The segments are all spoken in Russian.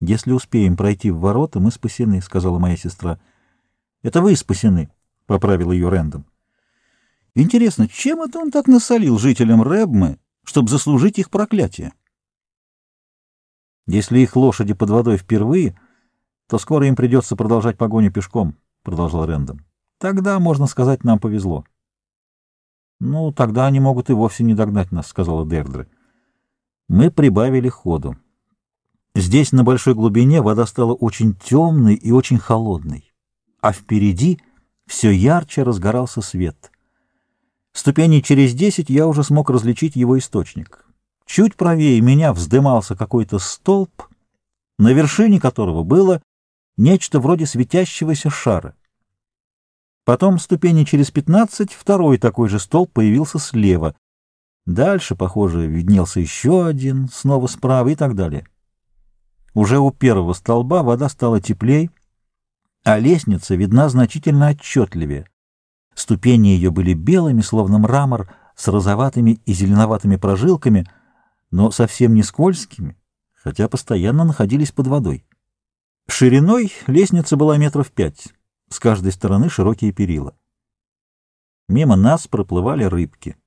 «Если успеем пройти в ворота, мы спасены», — сказала моя сестра. «Это вы спасены», — поправил ее Рэндом. «Интересно, чем это он так насолил жителям Рэбмы, чтобы заслужить их проклятие?» «Если их лошади под водой впервые, то скоро им придется продолжать погоню пешком», — продолжал Рэндом. «Тогда, можно сказать, нам повезло». «Ну, тогда они могут и вовсе не догнать нас», — сказала Дердре. Мы прибавили ходу. Здесь, на большой глубине, вода стала очень темной и очень холодной, а впереди все ярче разгорался свет. Ступеней через десять я уже смог различить его источник. Чуть правее меня вздымался какой-то столб, на вершине которого было нечто вроде светящегося шара. Потом ступени через пятнадцать второй такой же столб появился слева. Дальше, похоже, виднелся еще один, снова справа и так далее. Уже у первого столба вода стала теплей, а лестница видна значительно отчетливее. Ступени ее были белыми, словно мрамор, с розоватыми и зеленоватыми прожилками, но совсем не скользкими, хотя постоянно находились под водой. Шириной лестница была метров пять, с каждой стороны широкие перила. Мимо нас проплывали рыбки.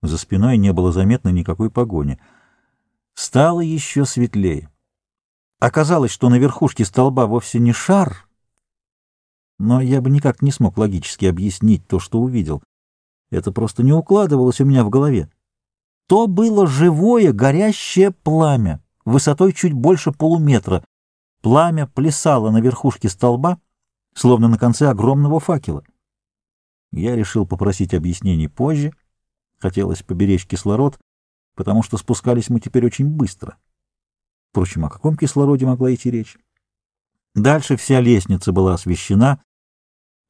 За спиной не было заметно никакой погони. Стало еще светлее. Оказалось, что на верхушке столба вовсе не шар, но я бы никак не смог логически объяснить то, что увидел. Это просто не укладывалось у меня в голове. То было живое горящее пламя, высотой чуть больше полуметра. Пламя плясало на верхушке столба, словно на конце огромного факела. Я решил попросить объяснений позже. Хотелось поберечь кислород, потому что спускались мы теперь очень быстро. Впрочем, о каком кислороде могла идти речь? Дальше вся лестница была освещена.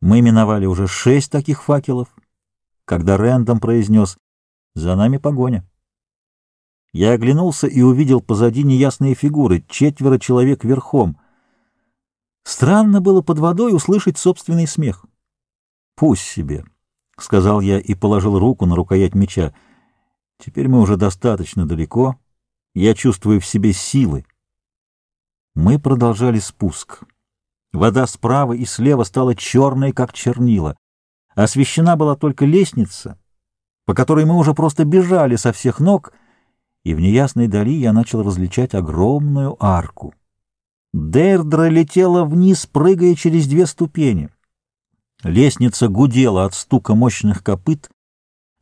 Мы миновали уже шесть таких факелов, когда Рэндом произнес «За нами погоня». Я оглянулся и увидел позади неясные фигуры, четверо человек верхом. Странно было под водой услышать собственный смех. «Пусть себе», — сказал я и положил руку на рукоять меча. «Теперь мы уже достаточно далеко». Я чувствую в себе силы. Мы продолжали спуск. Вода справа и слева стала черной, как чернила. Освещена была только лестница, по которой мы уже просто бежали со всех ног, и в неясной дали я начал различать огромную арку. Дердра летела вниз, прыгая через две ступени. Лестница гудела от стука мощных копыт.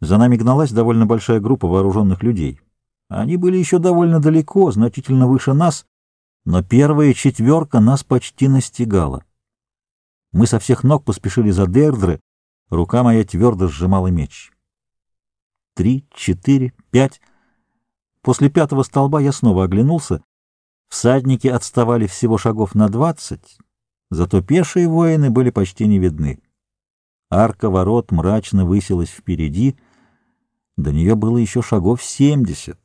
За нами гналась довольно большая группа вооруженных людей. Они были еще довольно далеко, значительно выше нас, но первая четверка нас почти настигала. Мы со всех ног поспешили за Дердры, рука моя твердо сжимала меч. Три, четыре, пять. После пятого столба я снова оглянулся. Всадники отставали всего шагов на двадцать, зато пешие воины были почти не видны. Арка ворот мрачно высилась впереди, до нее было еще шагов семьдесят.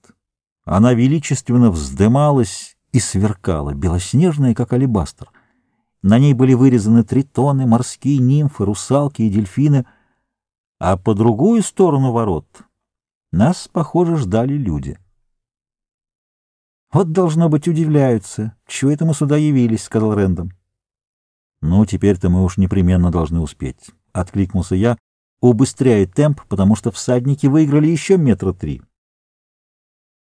Она величественно вздымалась и сверкала, белоснежная, как алебастр. На ней были вырезаны тритоны, морские нимфы, русалки и дельфины, а по другую сторону ворот нас, похоже, ждали люди. «Вот, должно быть, удивляются. Чего это мы сюда явились?» — сказал Рэндом. «Ну, теперь-то мы уж непременно должны успеть», — откликнулся я, убыстряя темп, потому что всадники выиграли еще метра три.